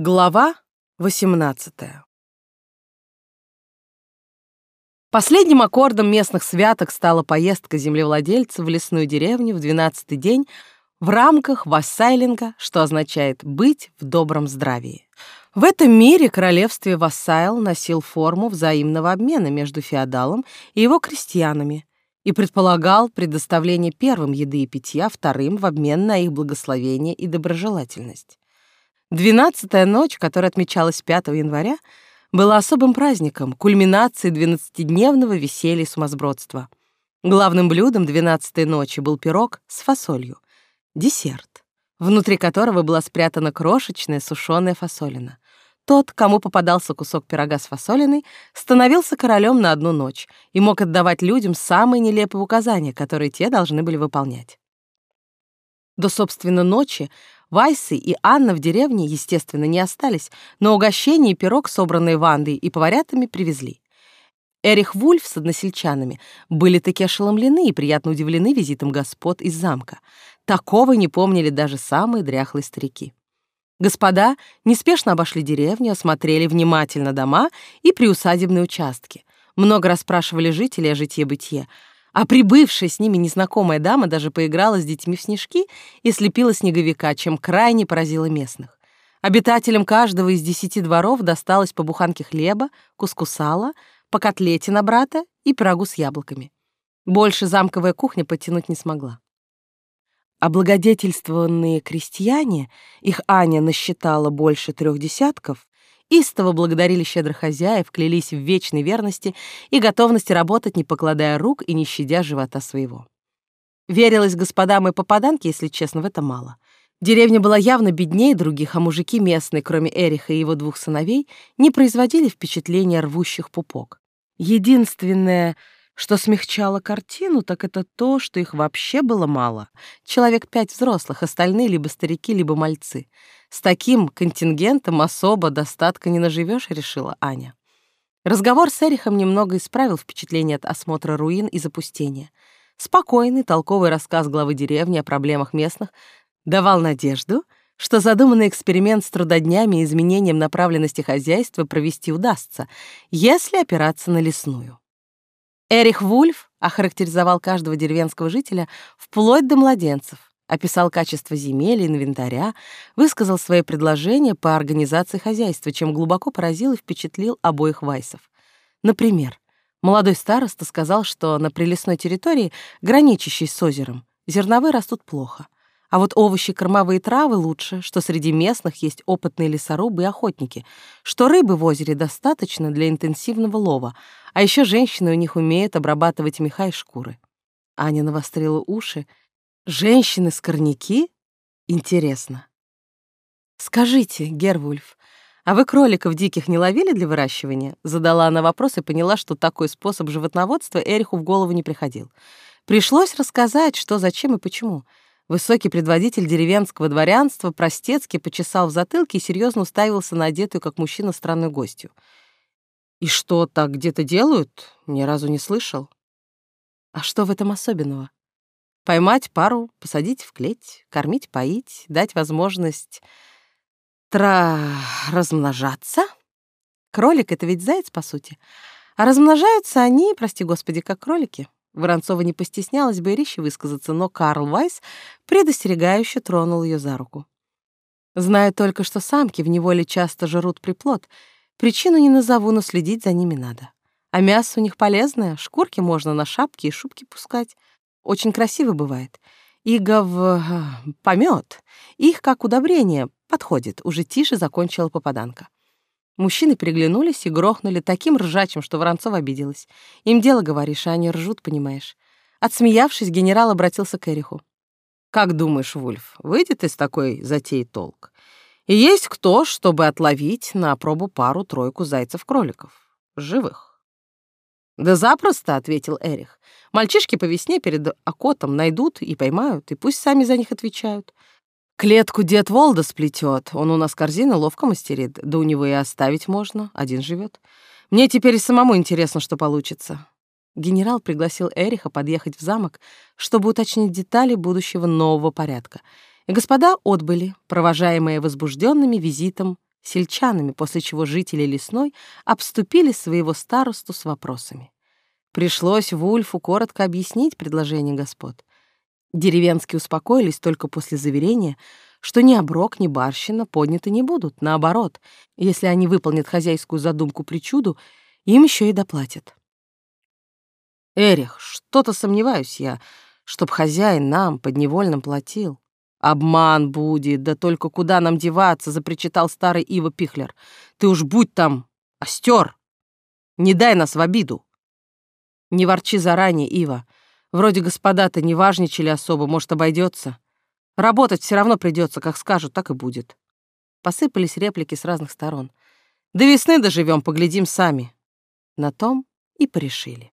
Глава 18 Последним аккордом местных святок стала поездка землевладельца в лесную деревню в двенадцатый день в рамках вассайлинга, что означает «быть в добром здравии». В этом мире королевстве вассайл носил форму взаимного обмена между феодалом и его крестьянами и предполагал предоставление первым еды и питья, вторым в обмен на их благословение и доброжелательность. Двенадцатая ночь, которая отмечалась 5 января, была особым праздником, кульминацией двенадцатидневного веселья и сумасбродства. Главным блюдом двенадцатой ночи был пирог с фасолью, десерт, внутри которого была спрятана крошечная сушеная фасолина. Тот, кому попадался кусок пирога с фасолиной, становился королем на одну ночь и мог отдавать людям самые нелепые указания, которые те должны были выполнять. До, собственно, ночи Вайсы и Анна в деревне, естественно, не остались, но угощение и пирог, собранные Вандой и поварятами, привезли. Эрих Вульф с односельчанами были таки ошеломлены и приятно удивлены визитом господ из замка. Такого не помнили даже самые дряхлые старики. Господа неспешно обошли деревню, осмотрели внимательно дома и приусадебные участки. Много расспрашивали жителей о житье-бытие, а прибывшая с ними незнакомая дама даже поиграла с детьми в снежки и слепила снеговика, чем крайне поразила местных. Обитателям каждого из десяти дворов досталось по буханке хлеба, куску сала, по котлете на брата и пирогу с яблоками. Больше замковая кухня подтянуть не смогла. Облагодетельствованные крестьяне, их Аня насчитала больше трех десятков, истово благодарили щедрых хозяев, клялись в вечной верности и готовности работать, не покладая рук и не щадя живота своего. Верилось господам и попаданки, если честно, в это мало. Деревня была явно беднее других, а мужики местные, кроме Эриха и его двух сыновей, не производили впечатления рвущих пупок. Единственное, что смягчало картину, так это то, что их вообще было мало. Человек пять взрослых, остальные либо старики, либо мальцы — с таким контингентом особо достатка не наживешь, решила Аня. Разговор с Эрихом немного исправил впечатление от осмотра руин и запустения. Спокойный, толковый рассказ главы деревни о проблемах местных давал надежду, что задуманный эксперимент с трудоднями и изменением направленности хозяйства провести удастся, если опираться на лесную. Эрих Вульф охарактеризовал каждого деревенского жителя вплоть до младенцев, описал качество земель и инвентаря, высказал свои предложения по организации хозяйства, чем глубоко поразил и впечатлил обоих Вайсов. Например, молодой староста сказал, что на прилесной территории, граничащей с озером, зерновые растут плохо, а вот овощи, кормовые травы лучше, что среди местных есть опытные лесорубы и охотники, что рыбы в озере достаточно для интенсивного лова, а еще женщины у них умеют обрабатывать меха и шкуры. Аня навострила уши Женщины-скорняки? Интересно. Скажите, Гервульф, а вы кроликов диких не ловили для выращивания? Задала она вопрос и поняла, что такой способ животноводства Эриху в голову не приходил. Пришлось рассказать, что, зачем и почему. Высокий предводитель деревенского дворянства простецки почесал в затылке и серьезно уставился на одетую, как мужчина, странную гостью. «И что, так где-то делают? Ни разу не слышал». «А что в этом особенного?» Поймать пару, посадить в клеть, кормить, поить, дать возможность тра... размножаться. Кролик — это ведь заяц, по сути. А размножаются они, прости господи, как кролики. Воронцова не постеснялась бы и резче высказаться, но Карл Вайс предостерегающе тронул ее за руку. Знаю только, что самки в неволе часто жрут приплод. Причину не назову, но следить за ними надо. А мясо у них полезное, шкурки можно на шапки и шубки пускать. Очень красиво бывает. Игов э, помет. Их, как удобрение, подходит. Уже тише закончила попаданка. Мужчины переглянулись и грохнули таким ржачим, что Воронцова обиделась. Им дело говоришь, а они ржут, понимаешь. Отсмеявшись, генерал обратился к Эриху. «Как думаешь, Вульф, выйдет из такой затеи толк? И есть кто, чтобы отловить на пробу пару-тройку зайцев-кроликов? Живых?» «Да запросто», — ответил Эрих. «Мальчишки по весне перед окотом найдут и поймают, и пусть сами за них отвечают. Клетку дед Волда сплетет, он у нас корзины ловко мастерит, да у него и оставить можно, один живет. Мне теперь самому интересно, что получится». Генерал пригласил Эриха подъехать в замок, чтобы уточнить детали будущего нового порядка. И господа отбыли, провожаемые возбужденными визитом сельчанами, после чего жители Лесной обступили своего старосту с вопросами. Пришлось Вульфу коротко объяснить предложение господ. Деревенские успокоились только после заверения, что ни оброк, ни барщина подняты не будут. Наоборот, если они выполнят хозяйскую задумку причуду, им еще и доплатят. «Эрих, что-то сомневаюсь я, чтоб хозяин нам подневольным платил. Обман будет, да только куда нам деваться, запричитал старый Ива Пихлер. Ты уж будь там, остер. Не дай нас в обиду. Не ворчи заранее, Ива. Вроде господа-то не важничали особо, может, обойдется. Работать все равно придется, как скажут, так и будет. Посыпались реплики с разных сторон. До весны доживем, поглядим сами. На том и порешили.